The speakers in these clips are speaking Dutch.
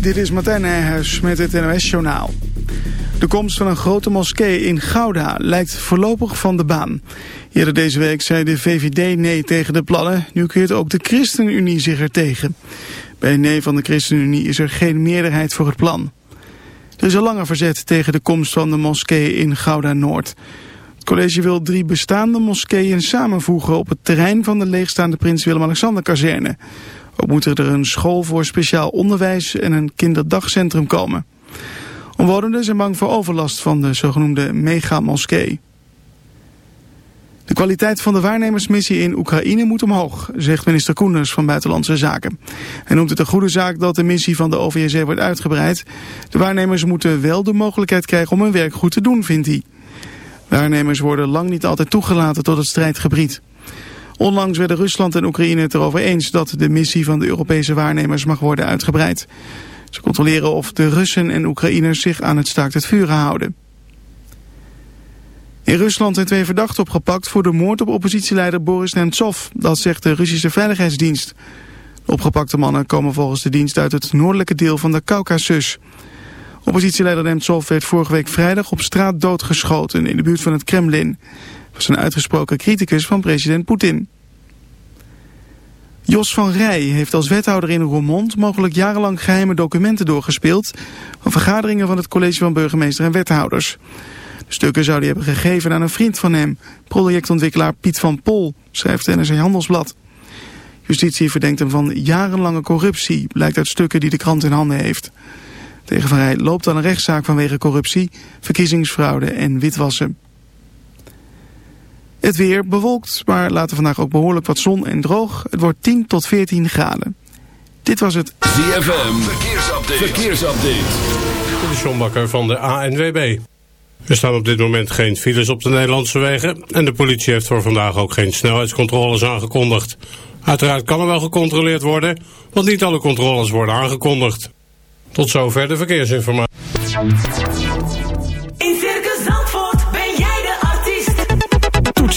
dit is Martijn Nijhuis met het NOS-journaal. De komst van een grote moskee in Gouda lijkt voorlopig van de baan. Eerder deze week zei de VVD nee tegen de plannen. Nu keert ook de ChristenUnie zich er tegen. Bij nee van de ChristenUnie is er geen meerderheid voor het plan. Er is al langer verzet tegen de komst van de moskee in Gouda-Noord. Het college wil drie bestaande moskeeën samenvoegen op het terrein van de leegstaande Prins Willem-Alexander-kazerne. Ook moet er een school voor speciaal onderwijs en een kinderdagcentrum komen. Omwonenden zijn bang voor overlast van de zogenoemde mega-moskee. De kwaliteit van de waarnemersmissie in Oekraïne moet omhoog, zegt minister Koenders van Buitenlandse Zaken. Hij noemt het een goede zaak dat de missie van de OVSE wordt uitgebreid. De waarnemers moeten wel de mogelijkheid krijgen om hun werk goed te doen, vindt hij. Waarnemers worden lang niet altijd toegelaten tot het strijdgebied. Onlangs werden Rusland en Oekraïne het erover eens dat de missie van de Europese waarnemers mag worden uitgebreid. Ze controleren of de Russen en Oekraïners zich aan het staakt het vuren houden. In Rusland zijn twee verdachten opgepakt voor de moord op oppositieleider Boris Nemtsov. Dat zegt de Russische Veiligheidsdienst. De opgepakte mannen komen volgens de dienst uit het noordelijke deel van de Caucasus. Oppositieleider Nemtsov werd vorige week vrijdag op straat doodgeschoten in de buurt van het Kremlin was een uitgesproken criticus van president Poetin. Jos van Rij heeft als wethouder in Roermond mogelijk jarenlang geheime documenten doorgespeeld van vergaderingen van het college van burgemeester en wethouders. De stukken zou hij hebben gegeven aan een vriend van hem, projectontwikkelaar Piet van Pol, schrijft NRC Handelsblad. Justitie verdenkt hem van jarenlange corruptie, blijkt uit stukken die de krant in handen heeft. Tegen Van Rij loopt dan een rechtszaak vanwege corruptie, verkiezingsfraude en witwassen. Het weer bewolkt, maar later vandaag ook behoorlijk wat zon en droog. Het wordt 10 tot 14 graden. Dit was het ZFM Verkeersupdate. Verkeersupdate. De Sjombakker van de ANWB. Er staan op dit moment geen files op de Nederlandse wegen... en de politie heeft voor vandaag ook geen snelheidscontroles aangekondigd. Uiteraard kan er wel gecontroleerd worden... want niet alle controles worden aangekondigd. Tot zover de verkeersinformatie.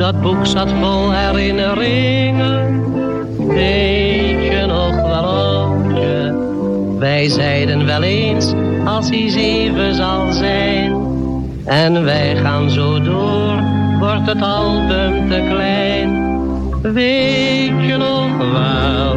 Dat boek zat vol herinneringen. Weet je nog wel? Wij zeiden wel eens, als hij zeven zal zijn. En wij gaan zo door, wordt het album te klein. Weet je nog wel,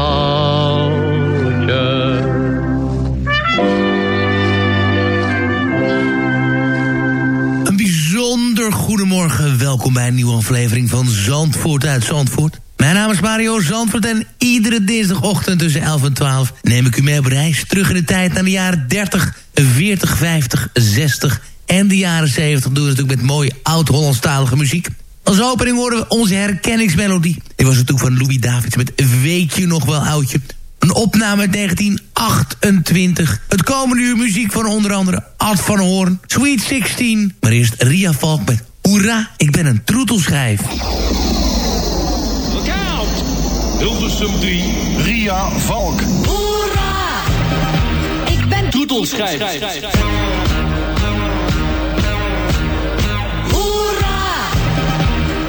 Welkom bij een nieuwe aflevering van Zandvoort uit Zandvoort. Mijn naam is Mario Zandvoort en iedere dinsdagochtend tussen 11 en 12... neem ik u mee op reis terug in de tijd naar de jaren 30, 40, 50, 60 en de jaren 70. Doen we natuurlijk met mooie oud-Hollandstalige muziek. Als opening horen we onze herkenningsmelodie. Dit was toen van Louis Davids met Weet je nog wel oudje... Een opname uit 1928. Het komende uur muziek van onder andere Ad van Hoorn, Sweet 16. Maar eerst Ria Valk met Hoera, ik ben een troetelschijf. Look out! Hilversum 3, Ria Valk. Hoera! Ik ben Troetelschijf. Hoera!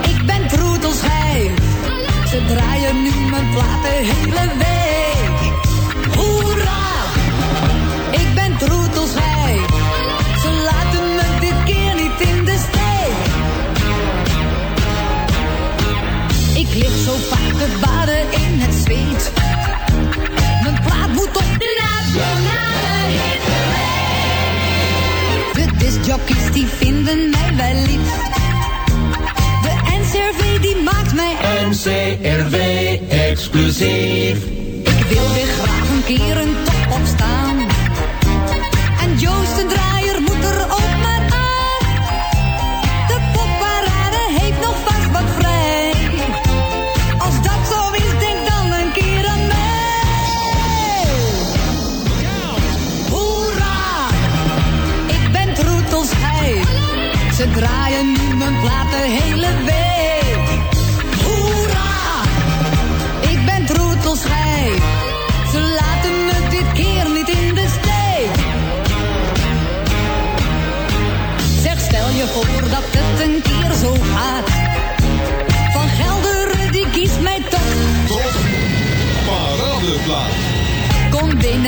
Ik ben troetelschijf. Ze draaien nu mijn plaat de hele week. Ik lig zo vaak te baden in het zweet. Mijn plaat moet op de nationale hitlijst. De discjockeys die vinden mij wel lief. De NCRV die maakt mij NCRV exclusief. Ik wil weer graag een keer een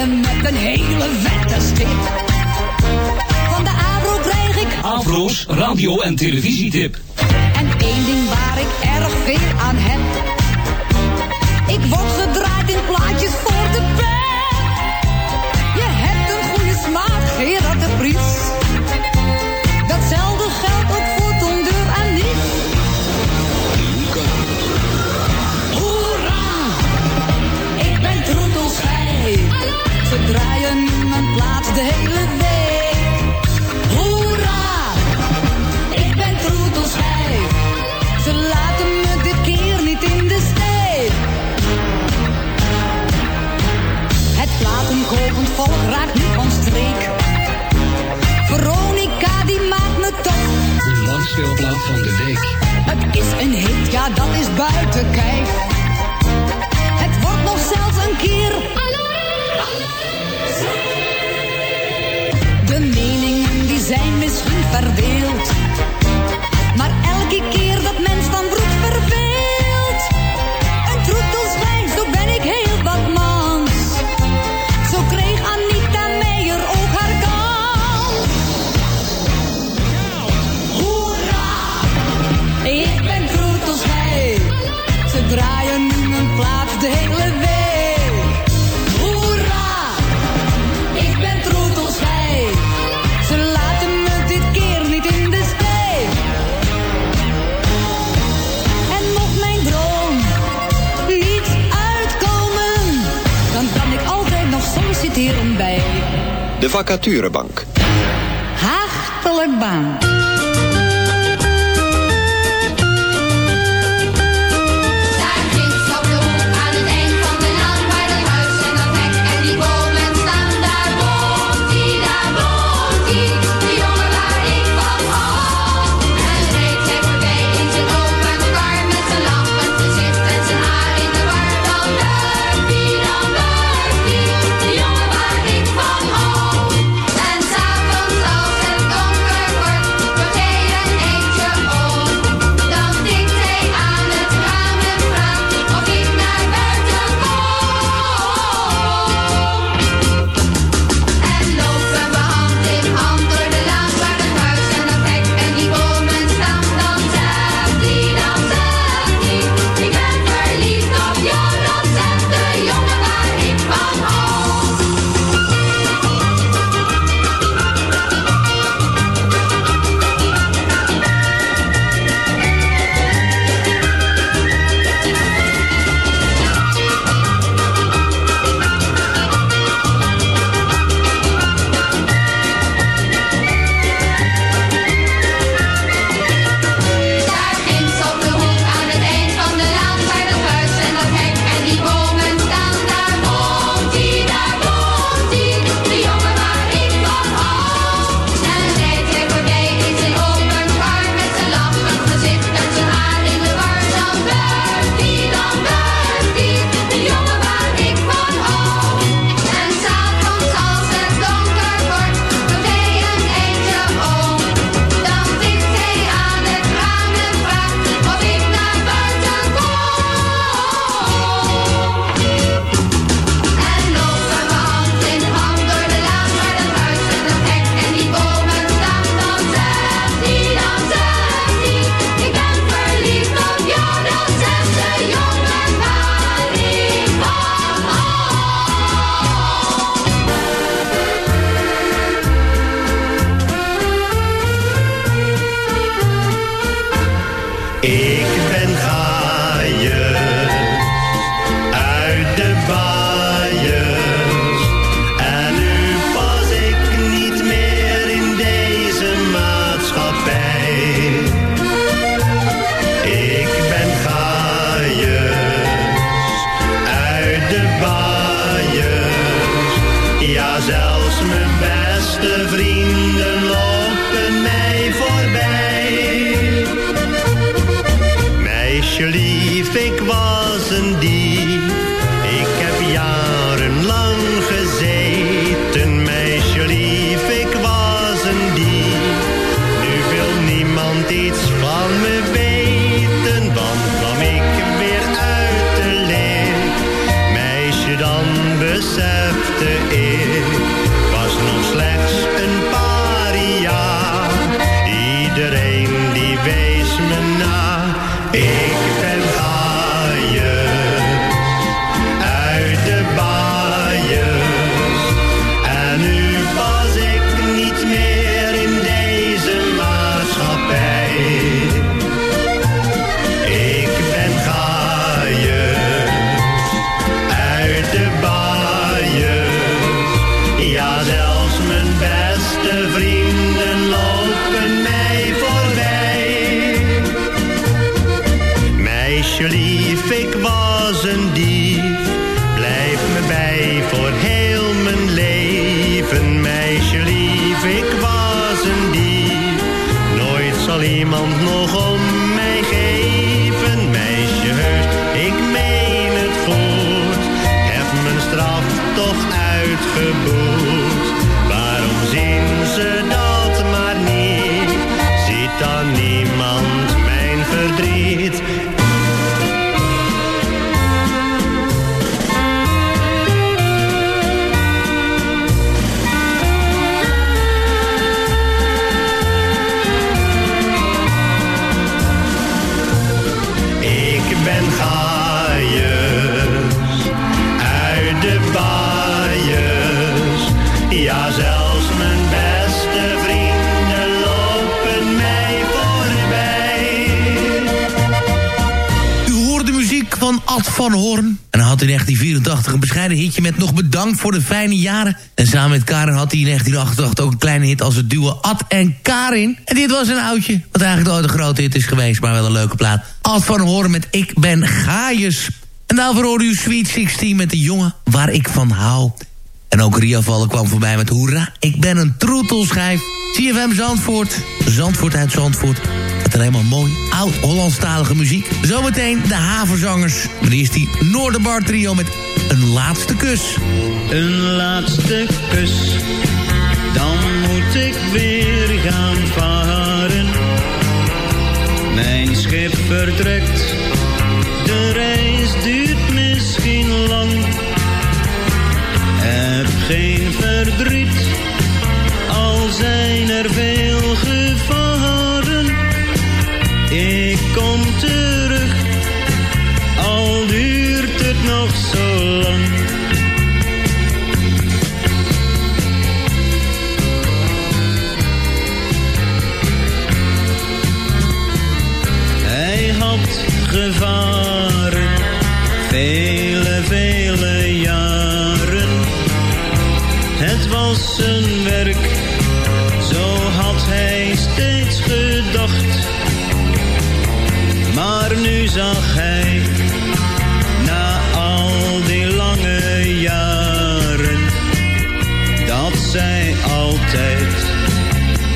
met een hele vette stip. Van de Avro krijg ik... Avro's radio- en televisietip. En één ding waar ik erg veel aan heb. Ik word van de. Het is een hit, ja dat is buiten kijf. Het wordt nog zelfs een keer... De meningen die zijn misschien verdeeld. Maar elke keer... Vacaturebank. Hartelijk baan. Ad van Hoorn. En hij had in 1984 een bescheiden hitje met nog bedankt voor de fijne jaren. En samen met Karin had hij in 1988 ook een kleine hit als het duo Ad en Karin. En dit was een oudje, wat eigenlijk nooit een grote hit is geweest, maar wel een leuke plaat. Ad van Hoorn met Ik ben Gaaiers. En daarvoor hoorde u Sweet 16 met de jongen waar ik van hou. En ook Ria Vallen kwam voorbij met hoera, ik ben een troetelschijf. CFM Zandvoort, Zandvoort uit Zandvoort. Met mooi, oud-Hollandstalige muziek. Zometeen de havenzangers. Maar eerst die Noorderbar trio met een laatste kus. Een laatste kus, dan moet ik weer gaan varen. Mijn schip vertrekt, de reis duurt misschien lang. Heb geen verdriet, al zijn er veel gevaren. Terug, al duurt het nog zo lang. Hij had gevaren, vele, vele jaren. Het was zijn werk, zag hij, na al die lange jaren, dat zij altijd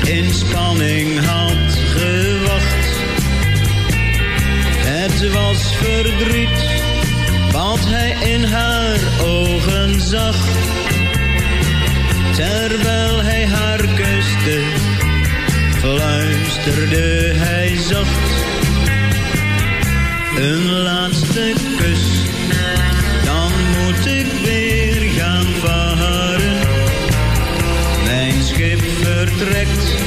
in spanning had gewacht. Het was verdriet wat hij in haar ogen zag. Terwijl hij haar kuste, fluisterde hij zacht. Een laatste kus, dan moet ik weer gaan varen. Mijn schip vertrekt,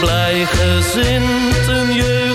blij gezind een jeugdig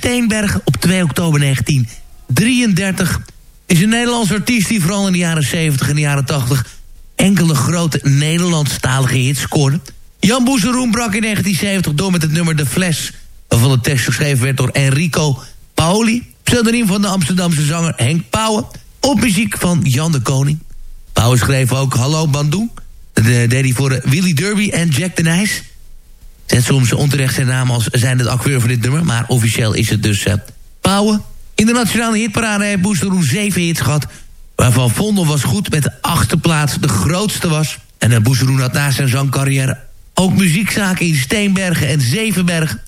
Steenbergen op 2 oktober 1933. Is een Nederlands artiest die vooral in de jaren 70 en de jaren 80... enkele grote Nederlandstalige hits scoorde. Jan Boezeroen brak in 1970 door met het nummer De Fles... waarvan de tekst geschreven werd door Enrico Paoli... pseudoniem van de Amsterdamse zanger Henk Pauwen... op muziek van Jan de Koning. Pauwen schreef ook Hallo Bandoen... Dat eh, deed hij voor eh, Willy Derby en Jack de Nijs. Zet soms onterecht zijn naam als zijn het acteur van dit nummer... maar officieel is het dus uh, Pauwen. In de nationale hitparade heeft Boesteroen zeven hits gehad... waarvan Vondel was goed met de achtste plaats de grootste was. En uh, had na zijn zangcarrière ook muziekzaken in Steenbergen en Zevenbergen.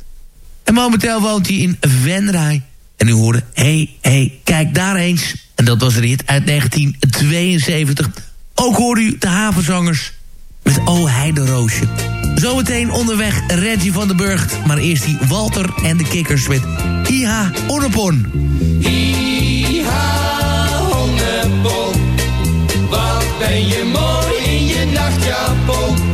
En momenteel woont hij in Venray. En u hoorde, hey, hey, kijk daar eens. En dat was een hit uit 1972... Ook hoorde u de havenzangers met O Heideroosje. Zometeen onderweg Reggie van den Burgt. Maar eerst die Walter en de Kikkers met Iha Onnepon. Iha Onnepon. Wat ben je mooi in je nachtjapon.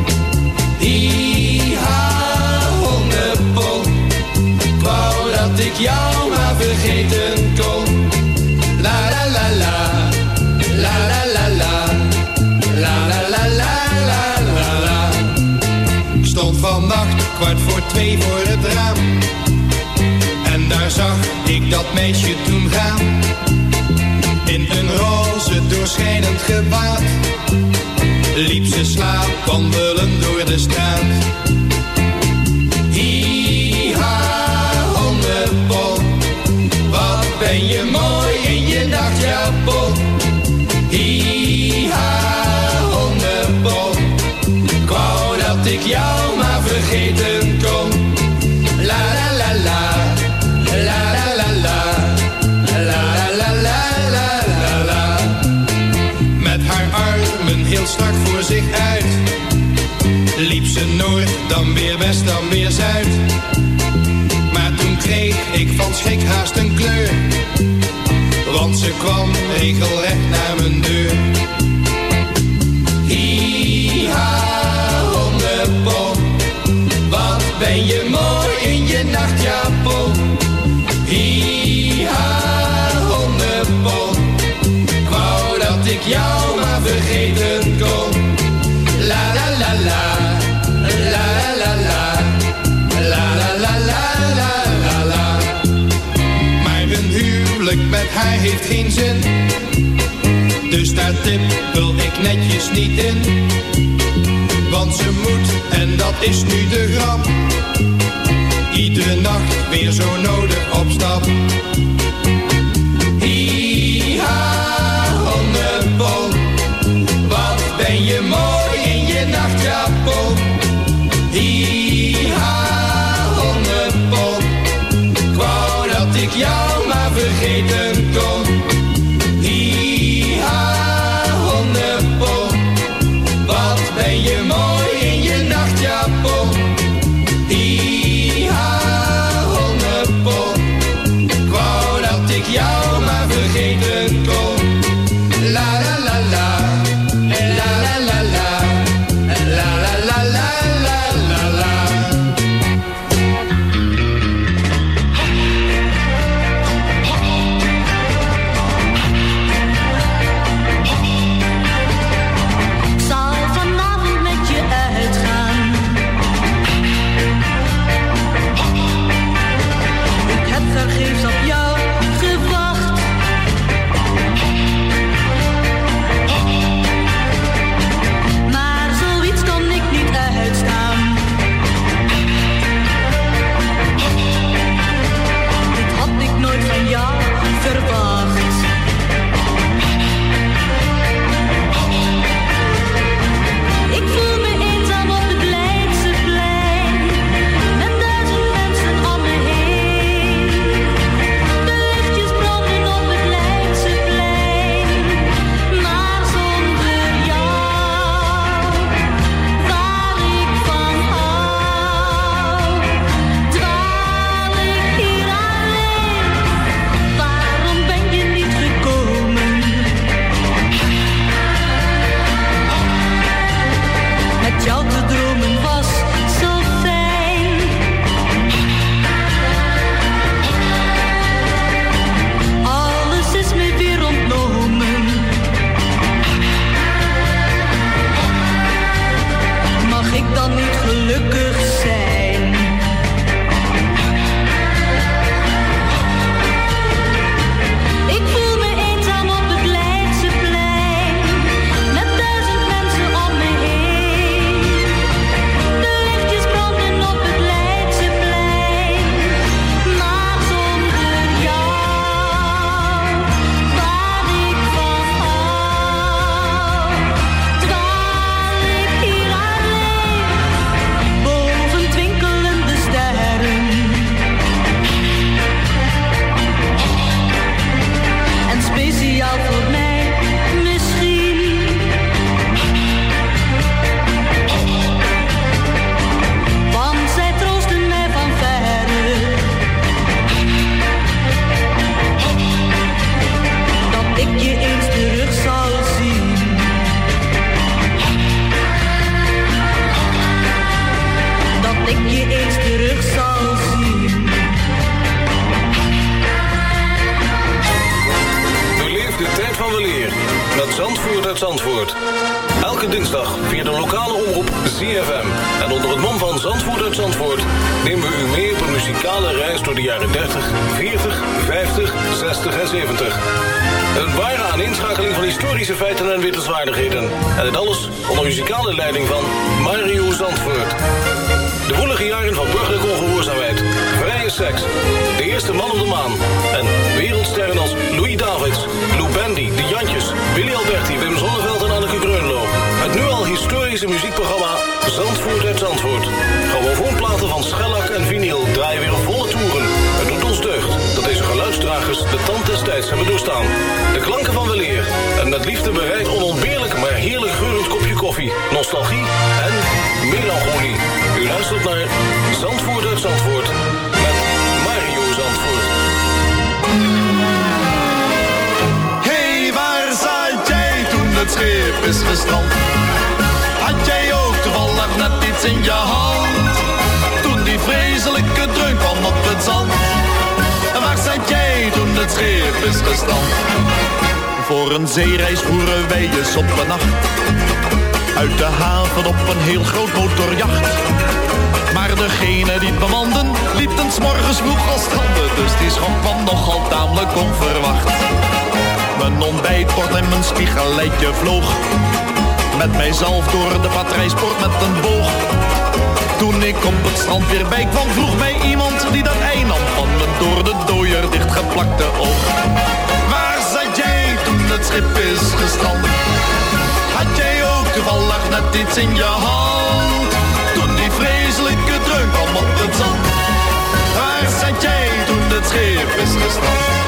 Kwart voor twee voor het raam. En daar zag ik dat meisje toen gaan. In een roze doorschijnend gewaad. Liep ze slaap wandelen door de straat. Hi-ha, hondenpop. Wat ben je mooi in je nachtjapon. Hi-ha, hondenpop. Ik wou dat ik jou heel strak voor zich uit. Liep ze noord, dan weer west, dan weer zuid. Maar toen kreeg ik van schrik haast een kleur. Want ze kwam regelrecht naar mijn deur. Hi-ha, hondenpop. Wat ben je mooi haar heeft geen zin. Dus daar tippel ik netjes niet in. Want ze moet, en dat is nu de grap. Iedere nacht weer zo nodig op stap. In je hand? Toen die vreselijke dreun kwam op het zand. En waar zat jij toen het schip is gestrand? Voor een zeereis voeren wij eens op een nacht. Uit de haven op een heel groot motorjacht. Maar degene die het bemanden, liep ten morgens vroeg al stranden. Dus die schok kwam nogal tamelijk onverwacht. Mijn ontbijtbord en mijn spiegelleidje vloog. Met mijzelf door de patrijsport met een boog. Toen ik op het strand weer bij kwam, vroeg mij iemand die dat ei nam van mijn door de dooier dichtgeplakte oog. Waar zat jij toen het schip is gestrand? Had jij ook toevallig net iets in je hand? Toen die vreselijke dreun kwam op het zand. Waar zat jij toen het schip is gestrand?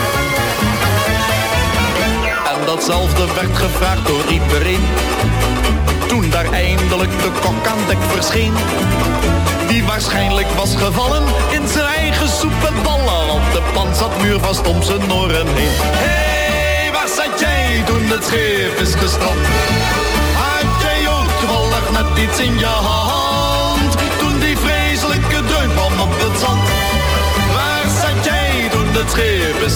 Datzelfde werd gevraagd door iedereen. Toen daar eindelijk de kok aan dek verscheen. Die waarschijnlijk was gevallen in zijn eigen soep en. Want de pan zat muurvast om zijn oren heen. Hé, hey, waar zat jij toen het schip is gestrand? Had jij ook toevallig net iets in je hand? Toen die vreselijke kwam op het zand. Waar zat jij toen het schip is?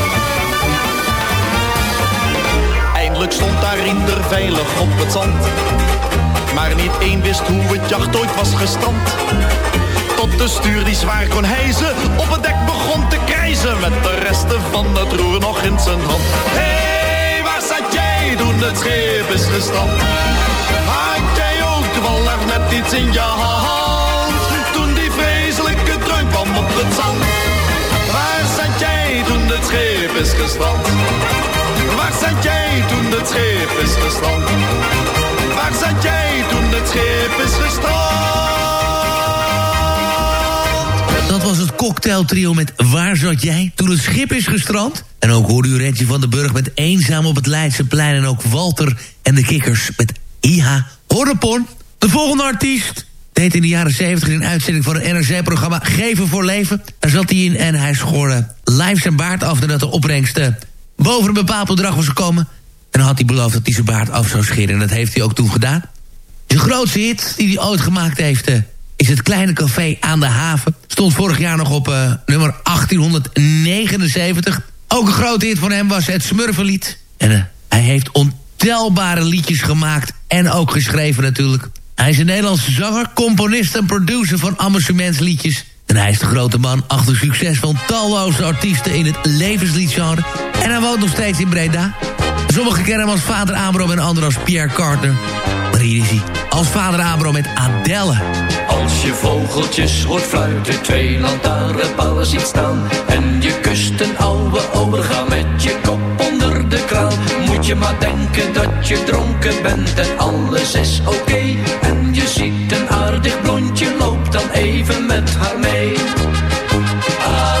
Stond daar Riender veilig op het zand. Maar niet één wist hoe het jacht ooit was gestrand. Tot de stuur die zwaar kon hijzen op het dek begon te krijzen. Met de resten van het roer nog in zijn hand. Hé, hey, waar zat jij toen het schip is gestrand? Had jij ook toevallig net iets in je hand? Toen die vreselijke dreun kwam op het zand. Waar zat jij toen het schip is gestrand? Waar zat jij toen het schip is gestrand? Waar zat jij toen het schip is gestrand? Dat was het cocktailtrio met Waar zat jij toen het schip is gestrand? En ook hoorde u Rentje van den Burg met Eenzaam op het Leidseplein... en ook Walter en de Kikkers met Iha Horrepon. De volgende artiest deed in de jaren 70 een uitzending van het NRC-programma Geven voor Leven. Daar zat hij in en hij schoorde live zijn baard af... nadat de opbrengst eh, boven een bepaald bedrag was gekomen. En dan had hij beloofd dat hij zijn baard af zou scheren. En dat heeft hij ook toen gedaan. De grootste hit die hij ooit gemaakt heeft... eh, is het kleine café aan de haven. Stond vorig jaar nog op eh, nummer 1879. Ook een grote hit van hem was het Smurfenlied. En eh, hij heeft ontelbare liedjes gemaakt. En ook geschreven natuurlijk. Hij is een Nederlandse zanger, componist en producer van amusementsliedjes. En hij is de grote man achter succes van talloze artiesten in het levensliedgenre. En hij woont nog steeds in Breda. Sommigen kennen hem als vader Abram en anderen als Pierre Carter. Maar hier is hij, als vader Abram met Adele. Als je vogeltjes hoort fluiten, twee lantaarnpalen ziet staan... en je kust een oude overga met je kop onder de kraan... moet je maar denken dat je dronken bent en alles is oké. En je ziet een aardig blondje, loopt dan even met haar mee. Adèle,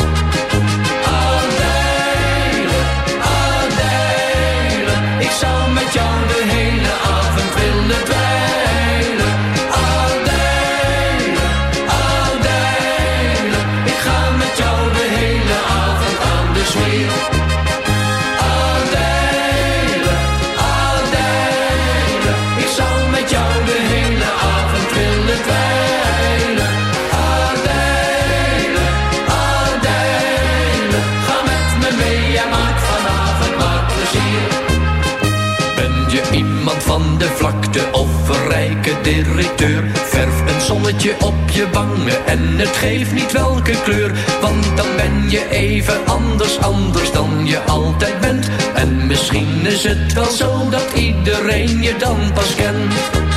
Directeur? Verf een zonnetje op je wangen en het geeft niet welke kleur. Want dan ben je even anders, anders dan je altijd bent. En misschien is het wel zo dat iedereen je dan pas kent.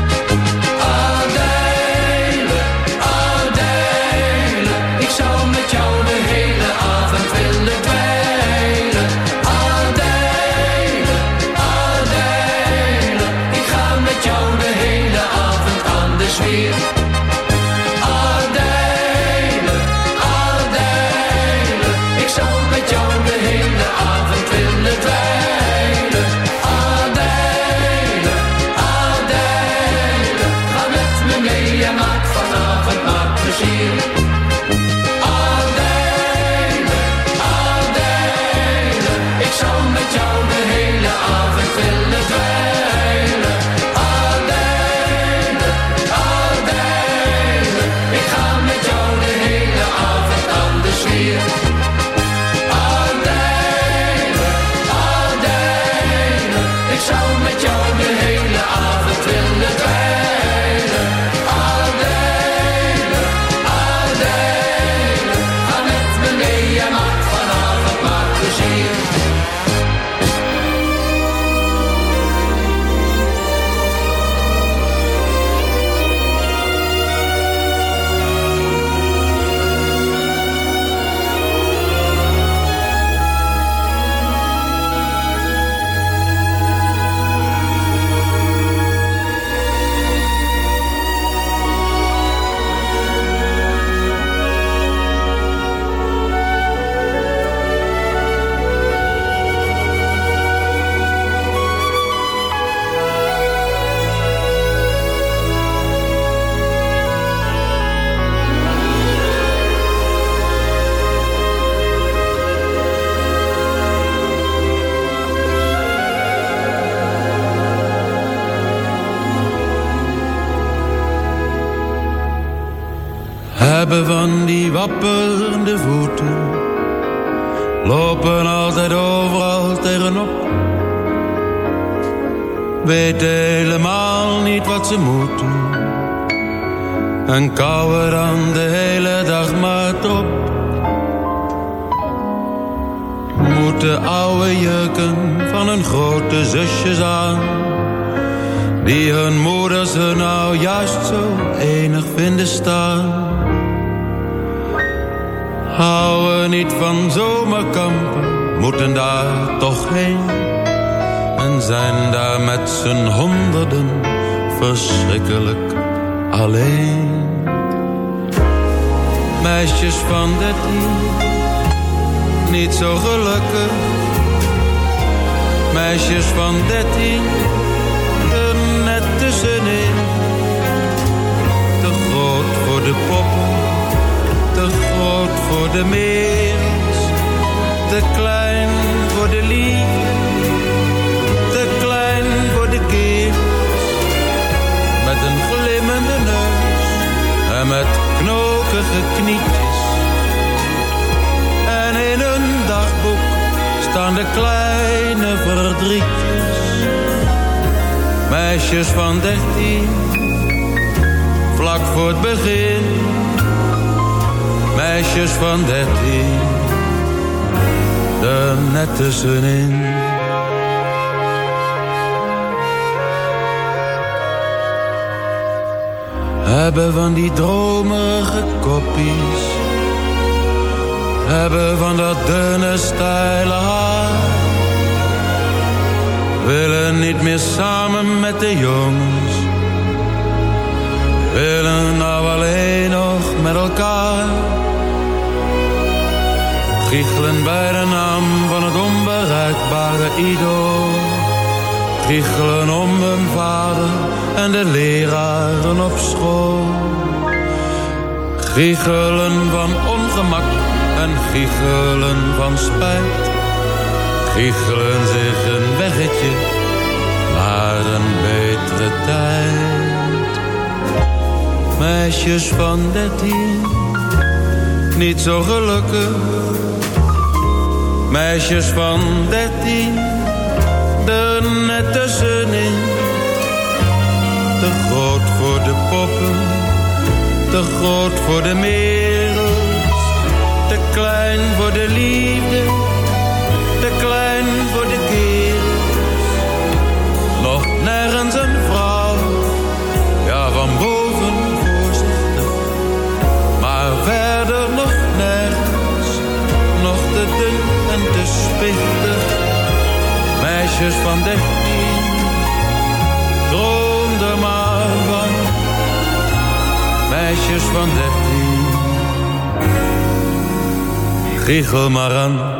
Ze En kouwen dan de hele dag maar op. Moeten oude jurken van hun grote zusjes aan. Die hun moeders er nou juist zo enig vinden staan. Houden niet van zomerkampen, moeten daar toch heen. en zijn daar met z'n honderden verschrikkelijk alleen. Meisjes van dertien, niet zo gelukkig. Meisjes van dertien, er net tussenin. Te groot voor de poppen, te groot voor de meers. Te klein voor de liefde, een glimmende neus en met knokige knietjes. En in een dagboek staan de kleine verdrietjes. Meisjes van dertien, vlak voor het begin. Meisjes van dertien, er net tussenin. Hebben van die dromerige koppies. Hebben van dat dunne steile haar. Willen niet meer samen met de jongens. Willen nou alleen nog met elkaar. Giechelen bij de naam van het onbereikbare idool. Giechelen om hun vader en de leraren op school. Giechelen van ongemak en giechelen van spijt. Giechelen zich een weggetje naar een betere tijd. Meisjes van dertien, niet zo gelukkig. Meisjes van dertien, er net tussenin. Te groot voor de poppen, te groot voor de merels. Te klein voor de liefde, te klein voor de kerels. Nog nergens een vrouw, ja van boven voorzichtig. Maar verder nog nergens, nog te dun en te spichtig. Meisjes van dertien, droom er maar van. Meisjes van dertien, giechel maar aan.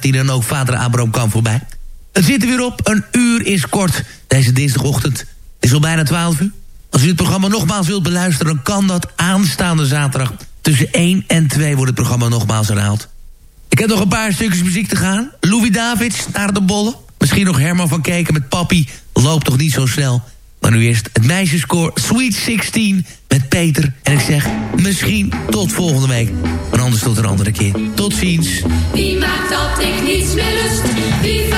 13 en ook vader Abraham kwam voorbij. Het zit er weer op, een uur is kort deze dinsdagochtend. Het is al bijna 12 uur. Als u het programma nogmaals wilt beluisteren, dan kan dat aanstaande zaterdag. Tussen 1 en 2 wordt het programma nogmaals herhaald. Ik heb nog een paar stukjes muziek te gaan. Louis Davids, naar de bollen. Misschien nog Herman van Keken met Papi. Loopt toch niet zo snel. Maar nu eerst het meisjeskoor Sweet 16 met Peter. En ik zeg misschien tot volgende week. Maar anders tot een andere keer. Tot ziens. Wie maakt dat ik? Wie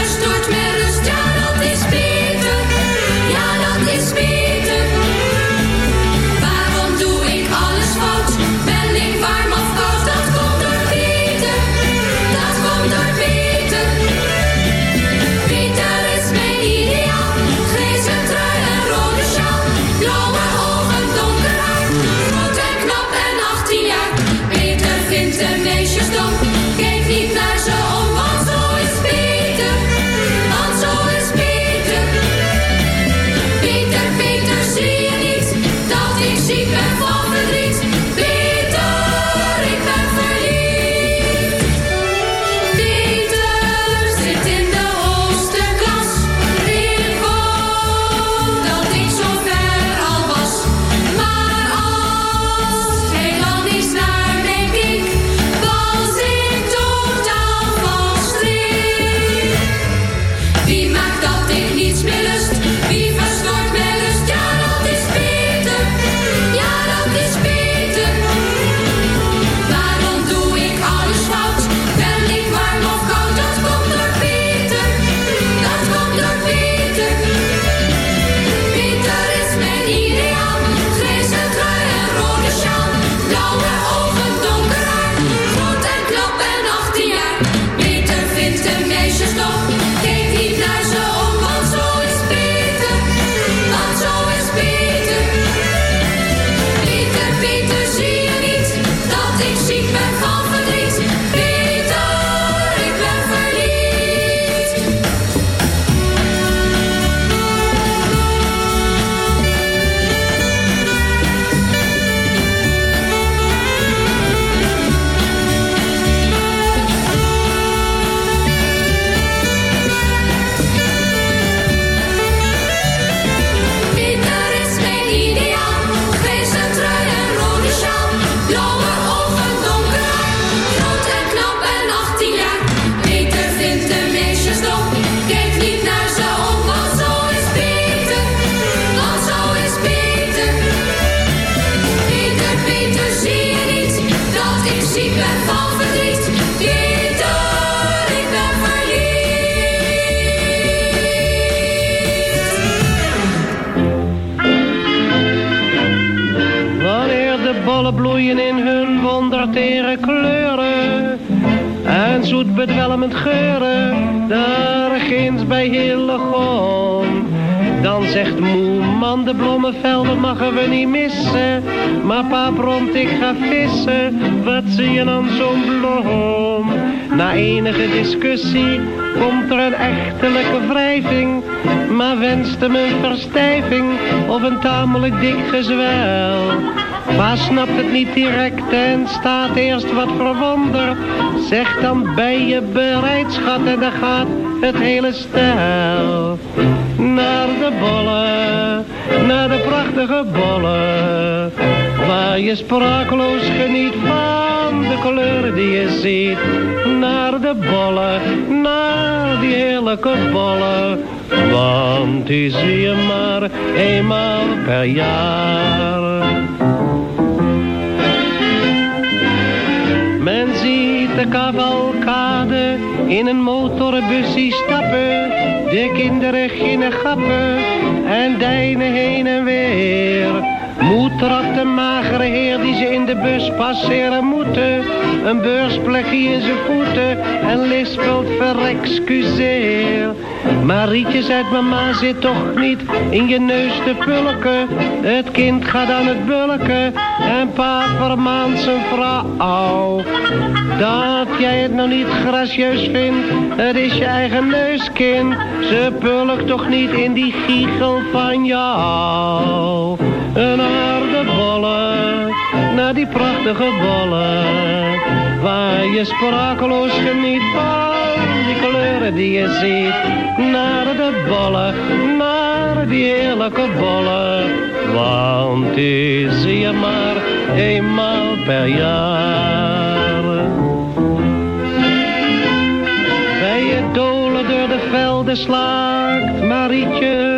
ik ben van verdriet? Ik ben. Wanneer de bollen bloeien in hun wondertere kleuren en zoet bedwelmend geuren, daar ginds bij Hillegom. Dan zegt moe man, de bloemenvelden mogen we niet missen. Maar pa bromt, ik ga vissen, wat zie je dan zo'n bloem? Na enige discussie komt er een echtelijke wrijving. Maar wenst hem een verstijving of een tamelijk dik gezwel. Pa snapt het niet direct en staat eerst wat verwonderd. Zegt dan ben je bereid schat en dan gaat het hele stel. Naar de bollen, naar de prachtige bollen. Waar je sprakeloos geniet van de kleuren die je ziet. Naar de bollen, naar die heerlijke bollen. Want die zie je maar eenmaal per jaar. Men ziet de cavalcade in een motorbusje stappen. De kinderen ginnen gappen en deinen heen en weer. Moed trapt de magere heer die ze in de bus passeren moeten. Een beursplekje in zijn voeten en lispelt verexcuseer. Maar Rietje zegt mama zit toch niet in je neus te pulken. Het kind gaat aan het bulken en pa vermaant zijn vrouw. Dat jij het nou niet gracieus vindt, het is je eigen neuskind. Ze pulkt toch niet in die giegel van jou. Naar de bollen, naar die prachtige bollen. Waar je sprakeloos geniet van die kleuren die je ziet. Naar de bollen, naar die heerlijke bollen. Want die zie je maar eenmaal per jaar. Bij je dolen door de velden slaakt Marietje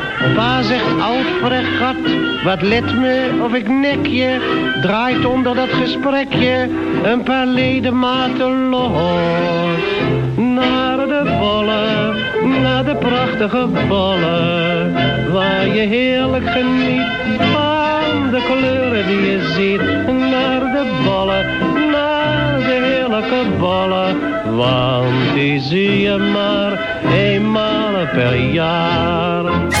Pa zegt fregat, wat let me of ik nek je. Draait onder dat gesprekje een paar ledematen los. Naar de bollen, naar de prachtige bollen. Waar je heerlijk geniet van de kleuren die je ziet. Naar de bollen, naar de heerlijke bollen. Want die zie je maar eenmaal per jaar.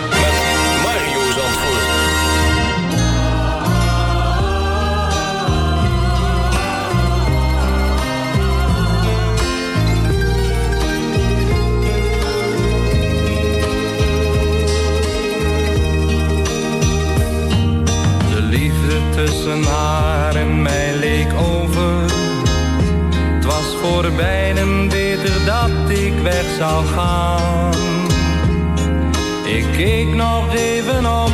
tussen haar en mij leek over. Het was voorbij en beter dat ik weg zou gaan. Ik keek nog even om,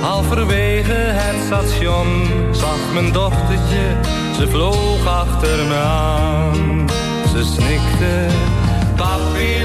halverwege het station. Zag mijn dochtertje, ze vloog achter me aan. Ze snikte, papi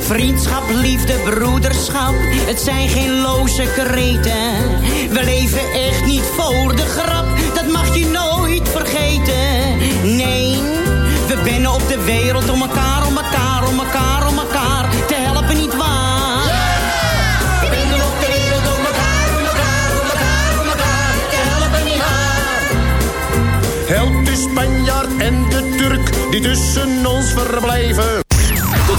Vriendschap, liefde, broederschap, het zijn geen loze kreten. We leven echt niet voor de grap, dat mag je nooit vergeten. Nee, we ben op de wereld om elkaar, om elkaar, om elkaar, om elkaar te helpen, niet waar? Ik ben op de wereld om elkaar, om elkaar, om elkaar, om elkaar te helpen, niet waar? Helpt de Spanjaard en de Turk die tussen ons verblijven.